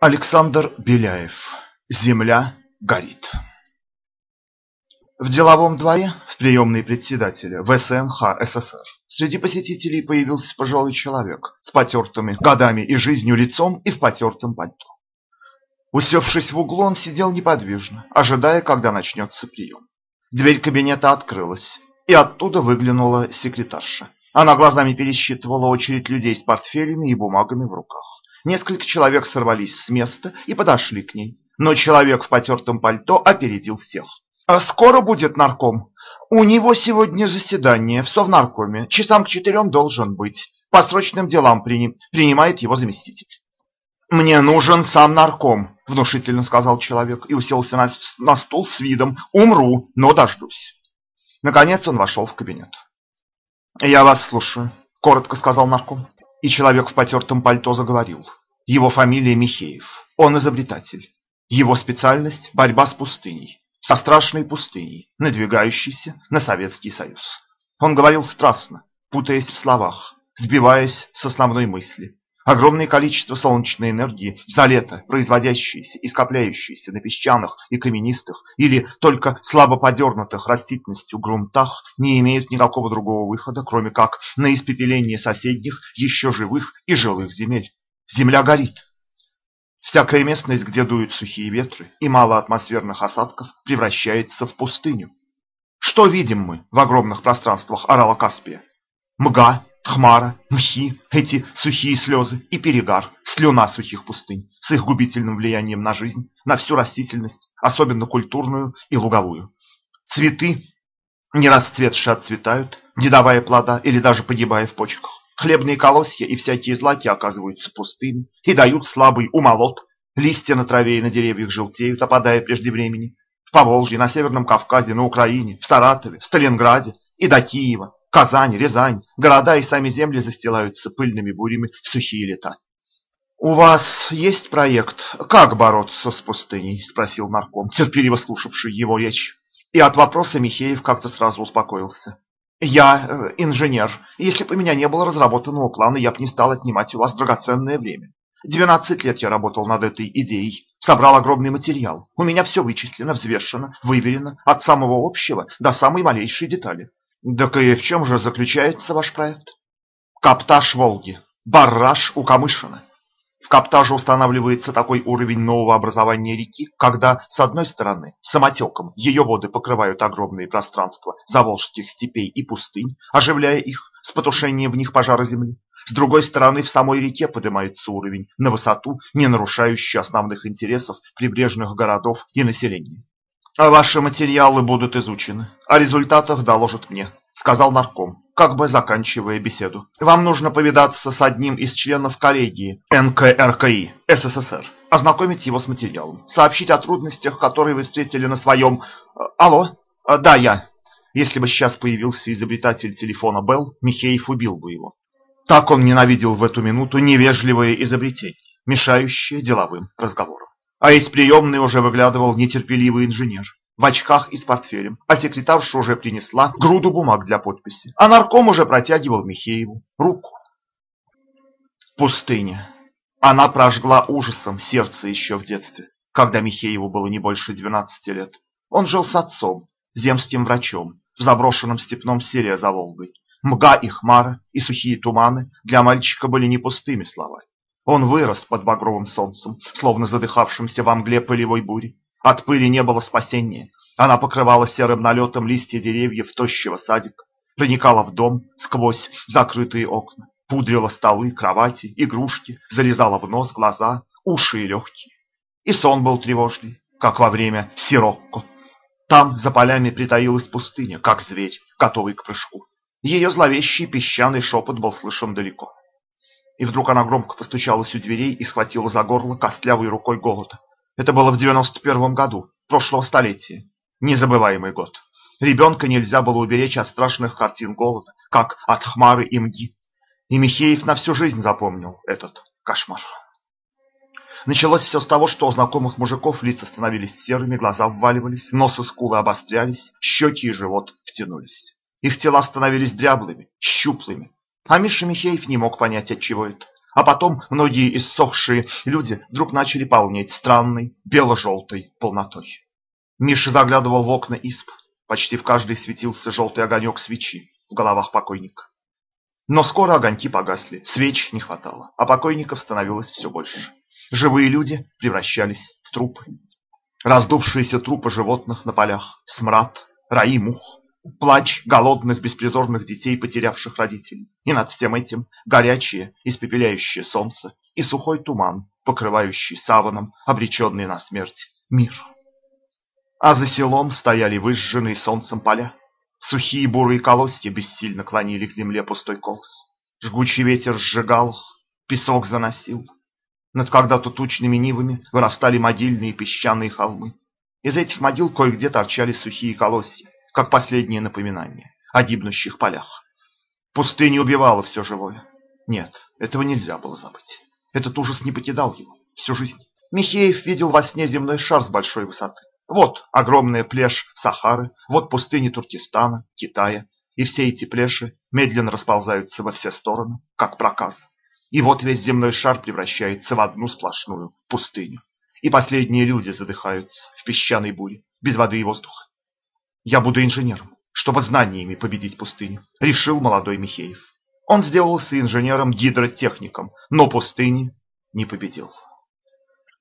Александр Беляев. Земля горит. В деловом дворе, в приемной председателя ВСНХ СССР, среди посетителей появился пожилой человек с потертыми годами и жизнью лицом и в потертом пальто. Усевшись в углу, он сидел неподвижно, ожидая, когда начнется прием. Дверь кабинета открылась, и оттуда выглянула секретарша. Она глазами пересчитывала очередь людей с портфелями и бумагами в руках. Несколько человек сорвались с места и подошли к ней. Но человек в потертом пальто опередил всех. «А «Скоро будет нарком. У него сегодня заседание в Совнаркоме. Часам к четырем должен быть. По срочным делам приним, принимает его заместитель». «Мне нужен сам нарком», — внушительно сказал человек и уселся на, на стул с видом «Умру, но дождусь». Наконец он вошел в кабинет. «Я вас слушаю», — коротко сказал нарком. И человек в потертом пальто заговорил. Его фамилия Михеев. Он изобретатель. Его специальность – борьба с пустыней. Со страшной пустыней, надвигающейся на Советский Союз. Он говорил страстно, путаясь в словах, сбиваясь с основной мысли. Огромное количество солнечной энергии за лето, производящееся и скопляющееся на песчаных и каменистых или только слабо подернутых растительностью грунтах, не имеют никакого другого выхода, кроме как на испепеление соседних, еще живых и жилых земель. Земля горит. Всякая местность, где дуют сухие ветры и мало атмосферных осадков, превращается в пустыню. Что видим мы в огромных пространствах Орала Каспия? Мга, Хмара, мхи, эти сухие слезы и перегар, слюна сухих пустынь с их губительным влиянием на жизнь, на всю растительность, особенно культурную и луговую. Цветы, не расцветшие, отцветают, не давая плода или даже погибая в почках. Хлебные колосья и всякие злаки оказываются пустыми и дают слабый умолот. Листья на траве и на деревьях желтеют, опадая прежде времени. В Поволжье, на Северном Кавказе, на Украине, в Саратове, в Сталинграде и до Киева Казань, Рязань, города и сами земли застилаются пыльными бурями в сухие лета. «У вас есть проект, как бороться с пустыней?» – спросил нарком, терпеливо слушавший его речь. И от вопроса Михеев как-то сразу успокоился. «Я э, инженер. Если бы у меня не было разработанного плана, я бы не стал отнимать у вас драгоценное время. Двенадцать лет я работал над этой идеей, собрал огромный материал. У меня все вычислено, взвешено, выверено, от самого общего до самой малейшей детали. Так и в чем же заключается ваш проект? Каптаж Волги. Барраж у Камышина. В Каптаже устанавливается такой уровень нового образования реки, когда, с одной стороны, самотеком ее воды покрывают огромные пространства заволжских степей и пустынь, оживляя их с потушением в них пожара земли. С другой стороны, в самой реке поднимается уровень на высоту, не нарушающий основных интересов прибрежных городов и населения. А ваши материалы будут изучены. О результатах доложат мне, сказал нарком, как бы заканчивая беседу. Вам нужно повидаться с одним из членов коллегии НКРКИ СССР, ознакомить его с материалом, сообщить о трудностях, которые вы встретили на своем... Э, алло? Э, да, я. Если бы сейчас появился изобретатель телефона Белл, Михеев убил бы его. Так он ненавидел в эту минуту невежливое изобретение, мешающее деловым разговорам. А из приемной уже выглядывал нетерпеливый инженер в очках и с портфелем, а секретарша уже принесла груду бумаг для подписи, а нарком уже протягивал Михееву руку. Пустыня. Она прожгла ужасом сердце еще в детстве, когда Михееву было не больше 12 лет. Он жил с отцом, земским врачом, в заброшенном степном селе за Волгой. Мга и хмара и сухие туманы для мальчика были не пустыми словами. Он вырос под багровым солнцем, словно задыхавшимся во мгле пылевой бури. От пыли не было спасения. Она покрывала серым налетом листья деревьев тощего садика, проникала в дом сквозь закрытые окна, пудрила столы, кровати, игрушки, залезала в нос, глаза, уши и легкие. И сон был тревожный, как во время сирокко. Там за полями притаилась пустыня, как зверь, готовый к прыжку. Ее зловещий песчаный шепот был слышен далеко. И вдруг она громко постучалась у дверей и схватила за горло костлявой рукой голода. Это было в 91 году, прошлого столетия. Незабываемый год. Ребенка нельзя было уберечь от страшных картин голода, как от хмары и мги. И Михеев на всю жизнь запомнил этот кошмар. Началось все с того, что у знакомых мужиков лица становились серыми, глаза вваливались, нос и скулы обострялись, щеки и живот втянулись. Их тела становились дряблыми, щуплыми, а Миша Михеев не мог понять, от чего это. А потом многие иссохшие люди вдруг начали полнеть странной бело-желтой полнотой. Миша заглядывал в окна исп. Почти в каждой светился желтый огонек свечи в головах покойника. Но скоро огоньки погасли, свеч не хватало, а покойников становилось все больше. Живые люди превращались в трупы. Раздувшиеся трупы животных на полях, смрад, раи мух, плач голодных беспризорных детей, потерявших родителей. И над всем этим горячее, испепеляющее солнце и сухой туман, покрывающий саваном, обреченный на смерть, мир. А за селом стояли выжженные солнцем поля. Сухие бурые колосья бессильно клонили к земле пустой колос. Жгучий ветер сжигал песок заносил. Над когда-то тучными нивами вырастали могильные песчаные холмы. Из этих могил кое-где торчали сухие колосья, как последнее напоминание о гибнущих полях. Пустыня убивала все живое. Нет, этого нельзя было забыть. Этот ужас не покидал его всю жизнь. Михеев видел во сне земной шар с большой высоты. Вот огромная плешь Сахары, вот пустыни Туркестана, Китая, и все эти плеши медленно расползаются во все стороны, как проказы. И вот весь земной шар превращается в одну сплошную пустыню. И последние люди задыхаются в песчаной буре, без воды и воздуха. Я буду инженером, чтобы знаниями победить пустыню, решил молодой Михеев. Он сделался инженером-гидротехником, но пустыни не победил.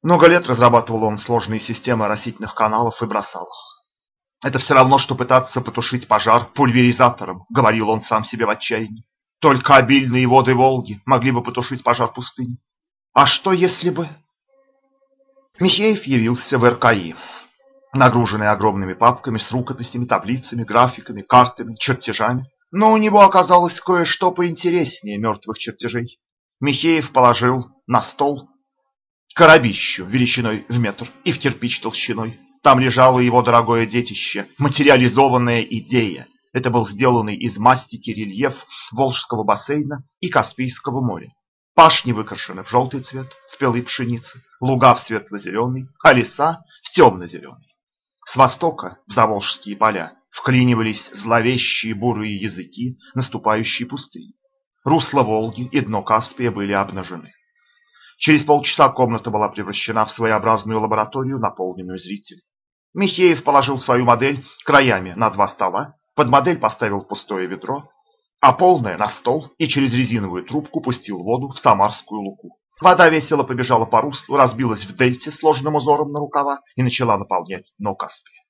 Много лет разрабатывал он сложные системы растительных каналов и бросал их. Это все равно, что пытаться потушить пожар пульверизатором, говорил он сам себе в отчаянии. Только обильные воды Волги могли бы потушить пожар пустыни. А что если бы... Михеев явился в РКИ, нагруженный огромными папками с рукописями, таблицами, графиками, картами, чертежами. Но у него оказалось кое-что поинтереснее мертвых чертежей. Михеев положил на стол коробищу величиной в метр и в кирпич толщиной. Там лежало его дорогое детище, материализованная идея. Это был сделанный из мастики рельеф Волжского бассейна и Каспийского моря. Пашни выкрашены в желтый цвет спелой пшеницы, луга в светло-зеленый, а леса в темно-зеленый. С востока в заволжские поля вклинивались зловещие бурые языки наступающей пустыни. Русло Волги и дно Каспия были обнажены. Через полчаса комната была превращена в своеобразную лабораторию, наполненную зрителями. Михеев положил свою модель краями на два стола, под модель поставил пустое ведро, а полное на стол и через резиновую трубку пустил воду в Самарскую луку. Вода весело побежала по руслу, разбилась в дельте сложным узором на рукава и начала наполнять дно Каспия.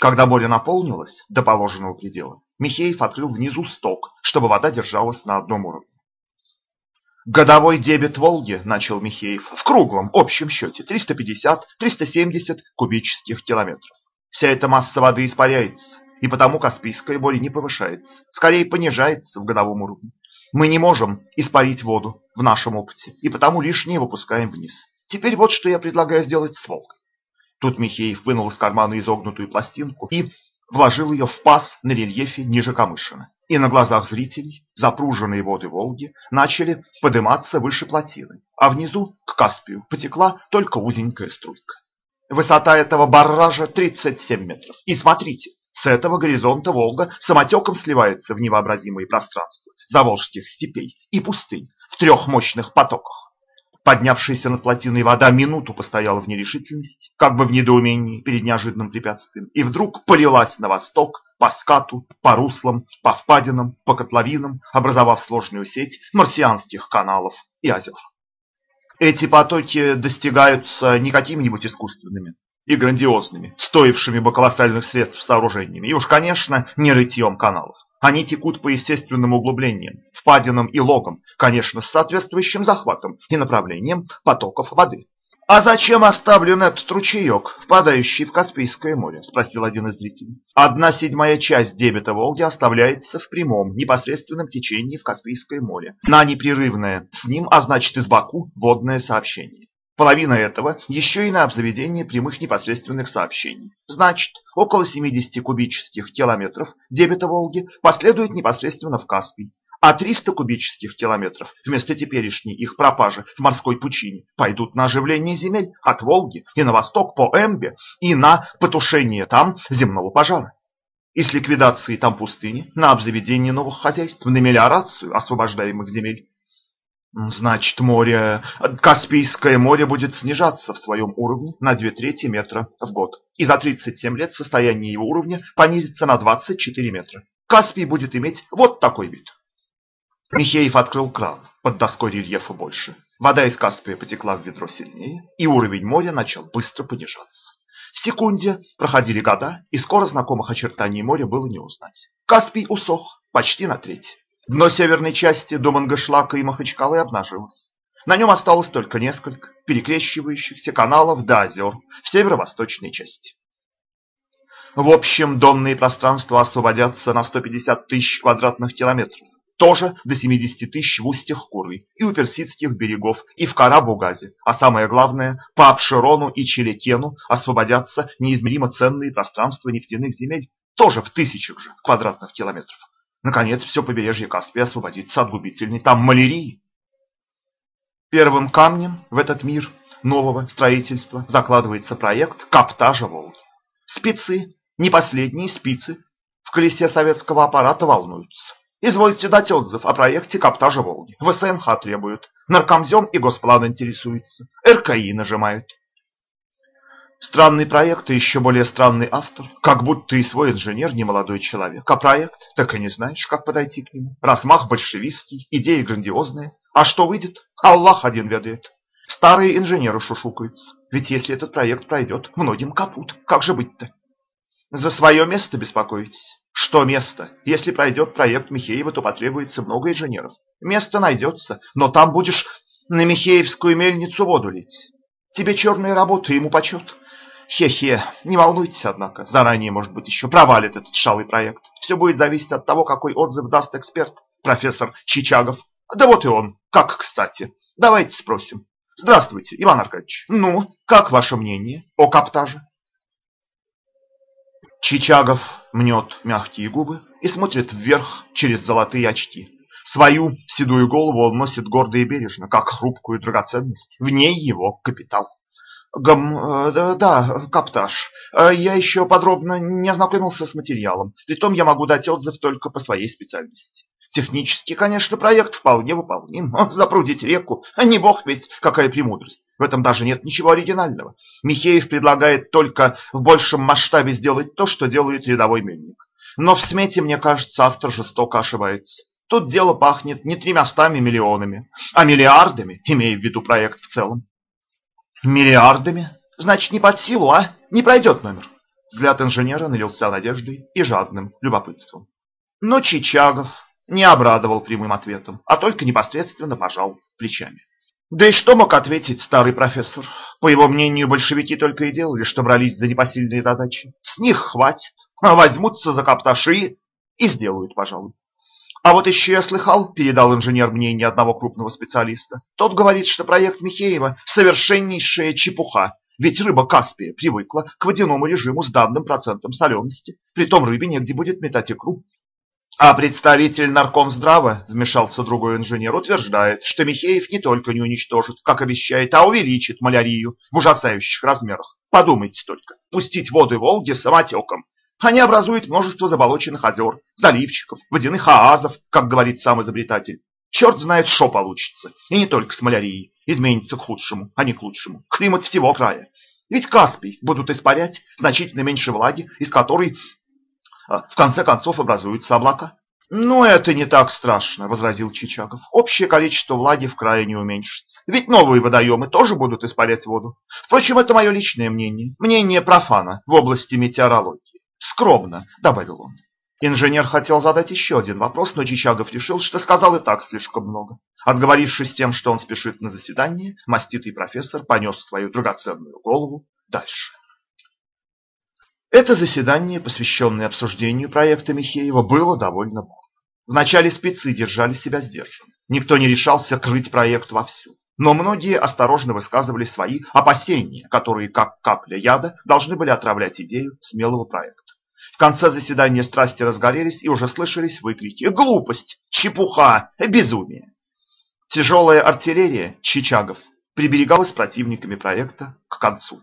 Когда море наполнилось до положенного предела, Михеев открыл внизу сток, чтобы вода держалась на одном уровне. Годовой дебет Волги, начал Михеев, в круглом общем счете 350-370 кубических километров. Вся эта масса воды испаряется, и потому Каспийское море не повышается, скорее понижается в годовом уровне. Мы не можем испарить воду в нашем опыте, и потому лишнее выпускаем вниз. Теперь вот что я предлагаю сделать с Волгой. Тут Михеев вынул из кармана изогнутую пластинку и вложил ее в паз на рельефе ниже Камышина и на глазах зрителей запруженные воды Волги начали подниматься выше плотины, а внизу, к Каспию, потекла только узенькая струйка. Высота этого барража 37 метров. И смотрите, с этого горизонта Волга самотеком сливается в невообразимые пространства заволжских степей и пустынь в трех мощных потоках. Поднявшаяся над плотиной вода минуту постояла в нерешительности, как бы в недоумении перед неожиданным препятствием, и вдруг полилась на восток по скату, по руслам, по впадинам, по котловинам, образовав сложную сеть марсианских каналов и озер. Эти потоки достигаются не какими-нибудь искусственными и грандиозными, стоившими бы колоссальных средств сооружениями, и уж, конечно, не рытьем каналов. Они текут по естественным углублениям, впадинам и логам, конечно, с соответствующим захватом и направлением потоков воды. «А зачем оставлен этот ручеек, впадающий в Каспийское море?» – спросил один из зрителей. «Одна седьмая часть дебета Волги оставляется в прямом, непосредственном течении в Каспийское море, на непрерывное, с ним, а значит из Баку, водное сообщение. Половина этого еще и на обзаведение прямых непосредственных сообщений. Значит, около 70 кубических километров дебета Волги последует непосредственно в Каспий, а 300 кубических километров вместо теперешней их пропажи в морской пучине пойдут на оживление земель от Волги и на восток по Эмбе и на потушение там земного пожара. И с ликвидацией там пустыни на обзаведение новых хозяйств, на мелиорацию освобождаемых земель. Значит, море, Каспийское море будет снижаться в своем уровне на две трети метра в год. И за 37 лет состояние его уровня понизится на 24 метра. Каспий будет иметь вот такой вид. Михеев открыл кран, под доской рельефа больше. Вода из Каспия потекла в ведро сильнее, и уровень моря начал быстро понижаться. В секунде проходили года, и скоро знакомых очертаний моря было не узнать. Каспий усох почти на треть. Дно северной части до Мангышлака и Махачкалы обнажилось. На нем осталось только несколько перекрещивающихся каналов до озер в северо-восточной части. В общем, донные пространства освободятся на 150 тысяч квадратных километров. Тоже до 70 тысяч в устьях Куры и у персидских берегов, и в Карабугазе. А самое главное, по Апшерону и Челекену освободятся неизмеримо ценные пространства нефтяных земель, тоже в тысячах же квадратных километров. Наконец, все побережье Каспия освободится от губительной там малярии. Первым камнем в этот мир нового строительства закладывается проект каптажа Волги. Спецы, не последние спицы, в колесе советского аппарата волнуются. Извольте дать отзыв о проекте каптажа Волги. ВСНХ требуют. Наркомзем и Госплан интересуется. РКИ нажимают. Странный проект и еще более странный автор. Как будто и свой инженер не молодой человек. А проект? Так и не знаешь, как подойти к нему. Размах большевистский, идеи грандиозные. А что выйдет? Аллах один ведает. Старые инженеры шушукаются. Ведь если этот проект пройдет, многим капут. Как же быть-то? За свое место беспокоитесь? Что место? Если пройдет проект Михеева, то потребуется много инженеров. Место найдется, но там будешь на Михеевскую мельницу воду лить. Тебе черная работа, ему почет. Хе-хе, не волнуйтесь, однако. Заранее, может быть, еще провалит этот шалый проект. Все будет зависеть от того, какой отзыв даст эксперт, профессор Чичагов. Да вот и он, как кстати. Давайте спросим. Здравствуйте, Иван Аркадьевич. Ну, как ваше мнение о каптаже? Чичагов мнет мягкие губы и смотрит вверх через золотые очки. Свою седую голову он носит гордо и бережно, как хрупкую драгоценность. В ней его капитал. Гам... Э, да, Каптаж. Э, я еще подробно не ознакомился с материалом. Притом я могу дать отзыв только по своей специальности. Технически, конечно, проект вполне выполним. Запрудить реку, не бог весть, какая премудрость. В этом даже нет ничего оригинального. Михеев предлагает только в большем масштабе сделать то, что делает рядовой мельник. Но в смете, мне кажется, автор жестоко ошибается. Тут дело пахнет не тремястами миллионами, а миллиардами, имея в виду проект в целом. Миллиардами? Значит, не под силу, а? Не пройдет номер. Взгляд инженера налился надеждой и жадным любопытством. Но Чичагов не обрадовал прямым ответом, а только непосредственно пожал плечами. Да и что мог ответить старый профессор? По его мнению, большевики только и делали, что брались за непосильные задачи. С них хватит, а возьмутся за капташи и сделают, пожалуй. А вот еще я слыхал, передал инженер мнение одного крупного специалиста. Тот говорит, что проект Михеева совершеннейшая чепуха. Ведь рыба Каспия привыкла к водяному режиму с данным процентом солености. Притом рыбе негде будет метать икру. А представитель наркомздрава, вмешался другой инженер, утверждает, что Михеев не только не уничтожит, как обещает, а увеличит малярию в ужасающих размерах. Подумайте только, пустить воды Волги самотеком они образуют множество заболоченных озер, заливчиков, водяных оазов, как говорит сам изобретатель. Черт знает, что получится. И не только с малярией. Изменится к худшему, а не к лучшему. Климат всего края. Ведь Каспий будут испарять значительно меньше влаги, из которой а, в конце концов образуются облака. «Но это не так страшно», — возразил Чичаков. «Общее количество влаги в крае не уменьшится. Ведь новые водоемы тоже будут испарять воду. Впрочем, это мое личное мнение, мнение профана в области метеорологии. Скромно, добавил он. Инженер хотел задать еще один вопрос, но Чичагов решил, что сказал и так слишком много. Отговорившись тем, что он спешит на заседание, маститый профессор понес свою драгоценную голову дальше. Это заседание, посвященное обсуждению проекта Михеева, было довольно бурно. Вначале спецы держали себя сдержанно. Никто не решался крыть проект вовсю. Но многие осторожно высказывали свои опасения, которые, как капля яда, должны были отравлять идею смелого проекта. В конце заседания страсти разгорелись и уже слышались выкрики «Глупость! Чепуха! Безумие!». Тяжелая артиллерия Чичагов приберегалась противниками проекта к концу.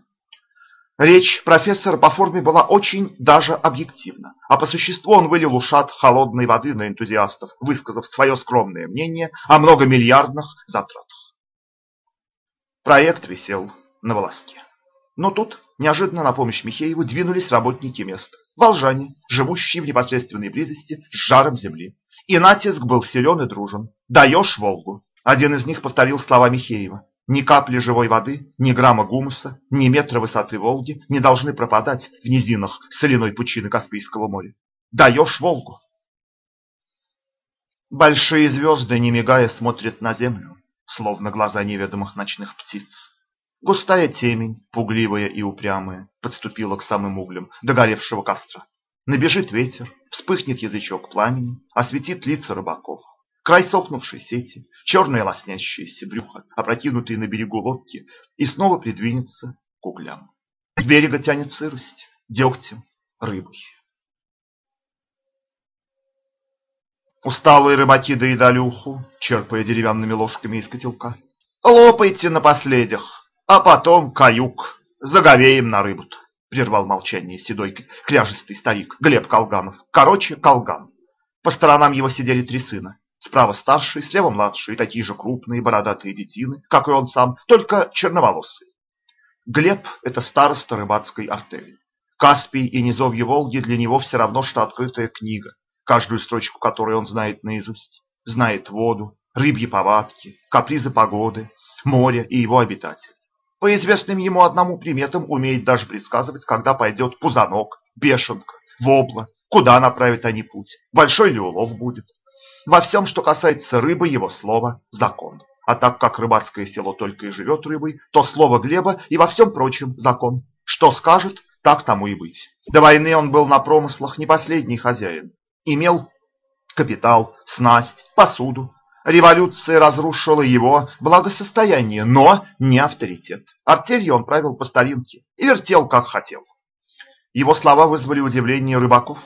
Речь профессора по форме была очень даже объективна, а по существу он вылил ушат холодной воды на энтузиастов, высказав свое скромное мнение о многомиллиардных затратах. Проект висел на волоске. Но тут неожиданно на помощь Михееву двинулись работники места, волжане, живущие в непосредственной близости с жаром земли. И натиск был силен и дружен. «Даешь Волгу!» Один из них повторил слова Михеева. Ни капли живой воды, ни грамма гумуса, ни метра высоты Волги не должны пропадать в низинах соляной пучины Каспийского моря. Даешь Волгу. Большие звезды, не мигая, смотрят на землю, словно глаза неведомых ночных птиц. Густая темень, пугливая и упрямая, подступила к самым углям догоревшего костра. Набежит ветер, вспыхнет язычок пламени, осветит лица рыбаков. Край сохнувшей сети, черное лоснящееся брюхо, опрокинутые на берегу лодки, и снова придвинется к углям. С берега тянет сырость, дегтем, рыбой. Усталые рыбаки доедали уху, черпая деревянными ложками из котелка. «Лопайте на последних, а потом каюк, заговеем на рыбу прервал молчание седой кряжистый старик Глеб Колганов. Короче, Колган. По сторонам его сидели три сына. Справа старший, слева младший, такие же крупные бородатые детины, как и он сам, только черноволосые. Глеб – это староста рыбацкой артели. Каспий и низовье Волги для него все равно, что открытая книга, каждую строчку которой он знает наизусть. Знает воду, рыбьи повадки, капризы погоды, море и его обитателей. По известным ему одному приметам умеет даже предсказывать, когда пойдет пузанок, бешенка, вобла, куда направят они путь, большой ли улов будет. Во всем, что касается рыбы, его слово – закон. А так как рыбацкое село только и живет рыбой, то слово Глеба и во всем прочем закон. Что скажет, так тому и быть. До войны он был на промыслах не последний хозяин. Имел капитал, снасть, посуду, Революция разрушила его благосостояние, но не авторитет. Артелью он правил по старинке и вертел, как хотел. Его слова вызвали удивление рыбаков.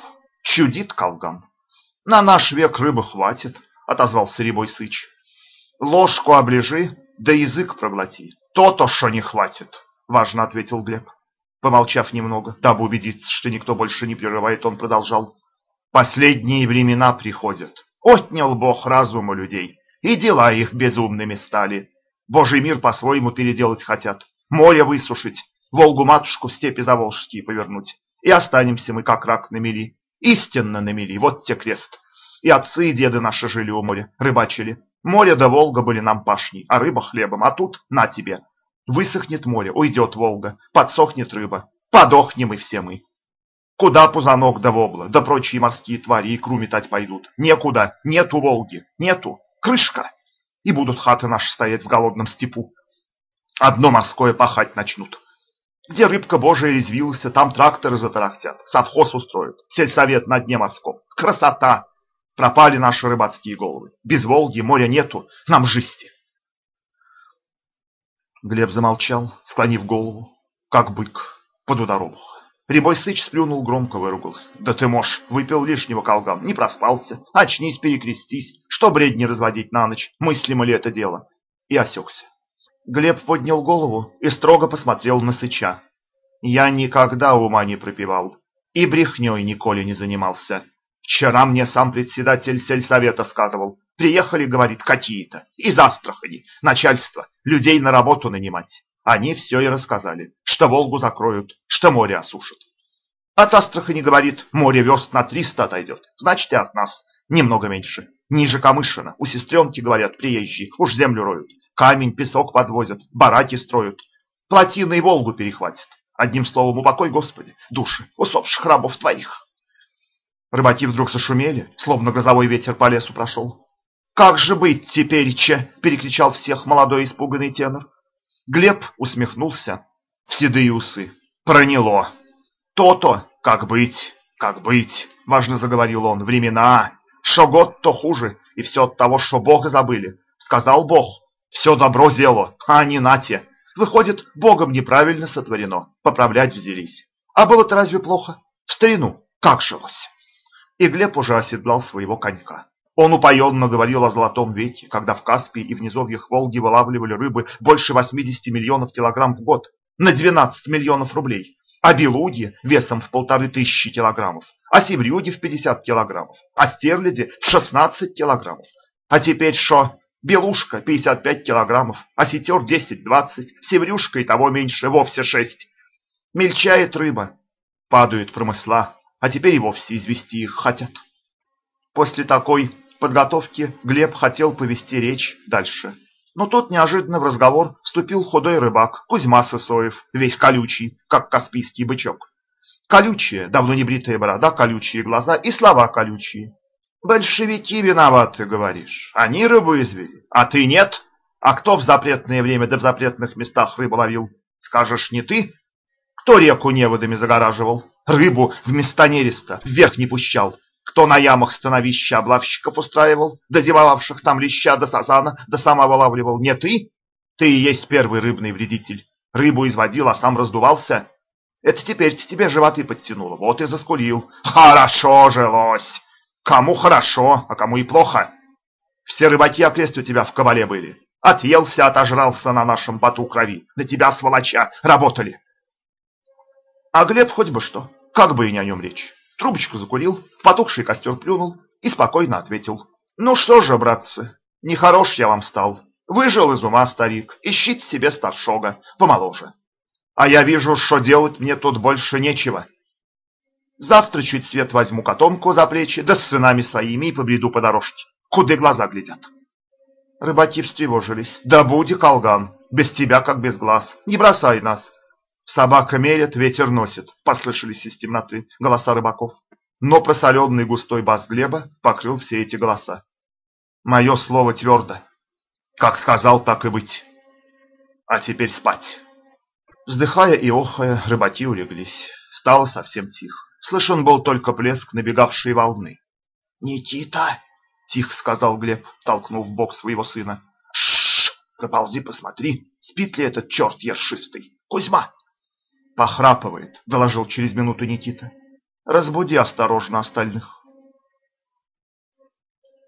«Чудит колган!» «На наш век рыбы хватит», — отозвался Рябой Сыч. «Ложку оближи, да язык проглоти. То-то, что не хватит», — важно ответил Глеб. Помолчав немного, дабы убедиться, что никто больше не прерывает, он продолжал. «Последние времена приходят. Отнял Бог разум у людей, и дела их безумными стали. Божий мир по-своему переделать хотят, море высушить, Волгу-матушку в степи заволжские повернуть. И останемся мы, как рак на мели. Истинно на мели, вот те крест. И отцы и деды наши жили у моря, рыбачили. Море да Волга были нам пашней, а рыба хлебом, а тут на тебе. Высохнет море, уйдет Волга, подсохнет рыба, подохнем и все мы. Куда пузанок да вобла, да прочие морские твари икру метать пойдут? Некуда, нету Волги, нету, крышка. И будут хаты наши стоять в голодном степу. Одно морское пахать начнут. Где рыбка божия резвилась, там тракторы затарахтят, совхоз устроят, сельсовет на дне морском. Красота! Пропали наши рыбацкие головы. Без Волги моря нету, нам жисти. Глеб замолчал, склонив голову, как бык под ударовуху. Рябой Сыч сплюнул, громко выругался. «Да ты, мож, выпил лишнего колган, не проспался. Очнись, перекрестись. Что бредни разводить на ночь? Мыслимо ли это дело?» И осекся. Глеб поднял голову и строго посмотрел на Сыча. «Я никогда ума не пропивал и брехней николи не занимался. Вчера мне сам председатель сельсовета сказывал. Приехали, говорит, какие-то, из Астрахани, начальство, людей на работу нанимать. Они все и рассказали, что Волгу закроют, что море осушат. От Астрахани, говорит, море верст на триста отойдет, значит и от нас немного меньше. Ниже Камышина, у сестренки, говорят, приезжие, уж землю роют, камень, песок подвозят, бараки строят. Плотины и Волгу перехватят. Одним словом, упокой, Господи, души усопших рабов твоих. Рыбаки вдруг зашумели, словно грозовой ветер по лесу прошел. «Как же быть теперь, че?» – перекричал всех молодой испуганный тенор. Глеб усмехнулся в седые усы. Проняло. То-то, как быть, как быть, важно заговорил он. Времена, шо год, то хуже, и все от того, что Бога забыли. Сказал Бог, все добро зело, а не нате. Выходит, Богом неправильно сотворено, поправлять взялись. А было-то разве плохо? В старину как жилось? И Глеб уже оседлал своего конька. Он упоенно говорил о золотом веке, когда в Каспии и в низовьях Волги вылавливали рыбы больше 80 миллионов килограмм в год, на 12 миллионов рублей. а белуги весом в полторы тысячи килограммов, а севрюги в 50 килограммов, а стерляди в 16 килограммов. А теперь что? Белушка 55 килограммов, а сетер 10-20, севрюшка и того меньше, вовсе 6. Мельчает рыба, падают промысла, а теперь и вовсе извести их хотят. После такой подготовки Глеб хотел повести речь дальше. Но тут неожиданно в разговор вступил худой рыбак Кузьма Сысоев, весь колючий, как каспийский бычок. Колючие, давно не бритая борода, колючие глаза и слова колючие. «Большевики виноваты, говоришь. Они рыбу извели, а ты нет? А кто в запретное время да в запретных местах рыбу ловил? Скажешь, не ты? Кто реку неводами загораживал? Рыбу в места нереста вверх не пущал? Кто на ямах становища облавщиков устраивал, дозевавших там леща до сазана, да сама вылавливал? Не ты? Ты и есть первый рыбный вредитель. Рыбу изводил, а сам раздувался. Это теперь тебе животы подтянуло, вот и заскулил. Хорошо жилось. Кому хорошо, а кому и плохо. Все рыбаки окрест у тебя в кабале были. Отъелся, отожрался на нашем поту крови. На тебя, сволоча, работали. А Глеб хоть бы что, как бы и не о нем речь. Трубочку закурил, в потухший костер плюнул и спокойно ответил. Ну что же, братцы, нехорош я вам стал. Выжил из ума старик, ищите себе старшога, помоложе. А я вижу, что делать мне тут больше нечего. Завтра чуть свет возьму котомку за плечи, да с сынами своими и побреду по дорожке. Куды глаза глядят. Рыбаки встревожились. Да буди, колган, без тебя как без глаз. Не бросай нас. Собака мерит, ветер носит, послышались из темноты голоса рыбаков. Но просоленный густой бас Глеба покрыл все эти голоса. Мое слово твердо. Как сказал, так и быть. А теперь спать. Вздыхая и охая, рыбаки улеглись. Стало совсем тихо. Слышен был только плеск набегавшей волны. «Никита!» — тихо сказал Глеб, толкнув в бок своего сына. «Шш! Проползи, посмотри, спит ли этот черт ершистый? Кузьма!» «Похрапывает», — доложил через минуту Никита. «Разбуди осторожно остальных».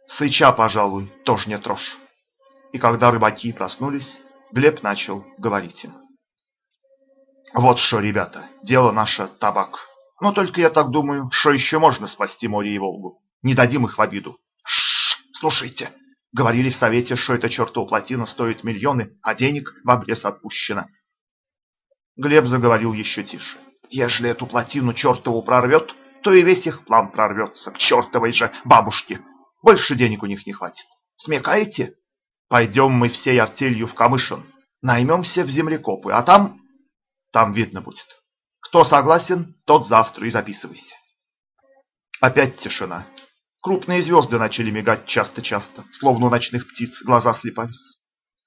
Сыча, пожалуй, тоже не трожь. И когда рыбаки проснулись, Глеб начал говорить им. «Вот что, ребята, дело наше табак. Но только я так думаю, что еще можно спасти море и Волгу. Не дадим их в обиду. Шш, слушайте. Говорили в совете, что эта чертова плотина стоит миллионы, а денег в обрез отпущено. Глеб заговорил еще тише. Ежели эту плотину чертову прорвет, то и весь их план прорвется к чертовой же бабушке. Больше денег у них не хватит. Смекаете? Пойдем мы всей артелью в Камышин. Наймемся в землекопы, а там... Там видно будет. Кто согласен, тот завтра и записывайся. Опять тишина. Крупные звезды начали мигать часто-часто, словно у ночных птиц глаза слепались.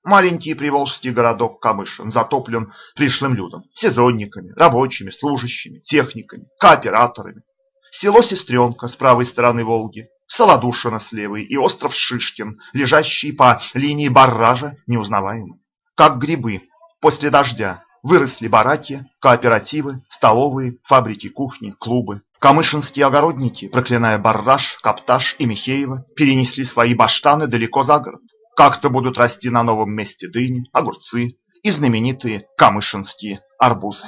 Маленький приволжский городок Камышин затоплен пришлым людом, сезонниками, рабочими, служащими, техниками, кооператорами. Село Сестренка с правой стороны Волги, Солодушина с левой и остров Шишкин, лежащий по линии барража, неузнаваемы. Как грибы после дождя Выросли бараки, кооперативы, столовые, фабрики, кухни, клубы. Камышинские огородники, проклиная Барраш, Капташ и Михеева, перенесли свои баштаны далеко за город. Как-то будут расти на новом месте дыни, огурцы и знаменитые камышинские арбузы.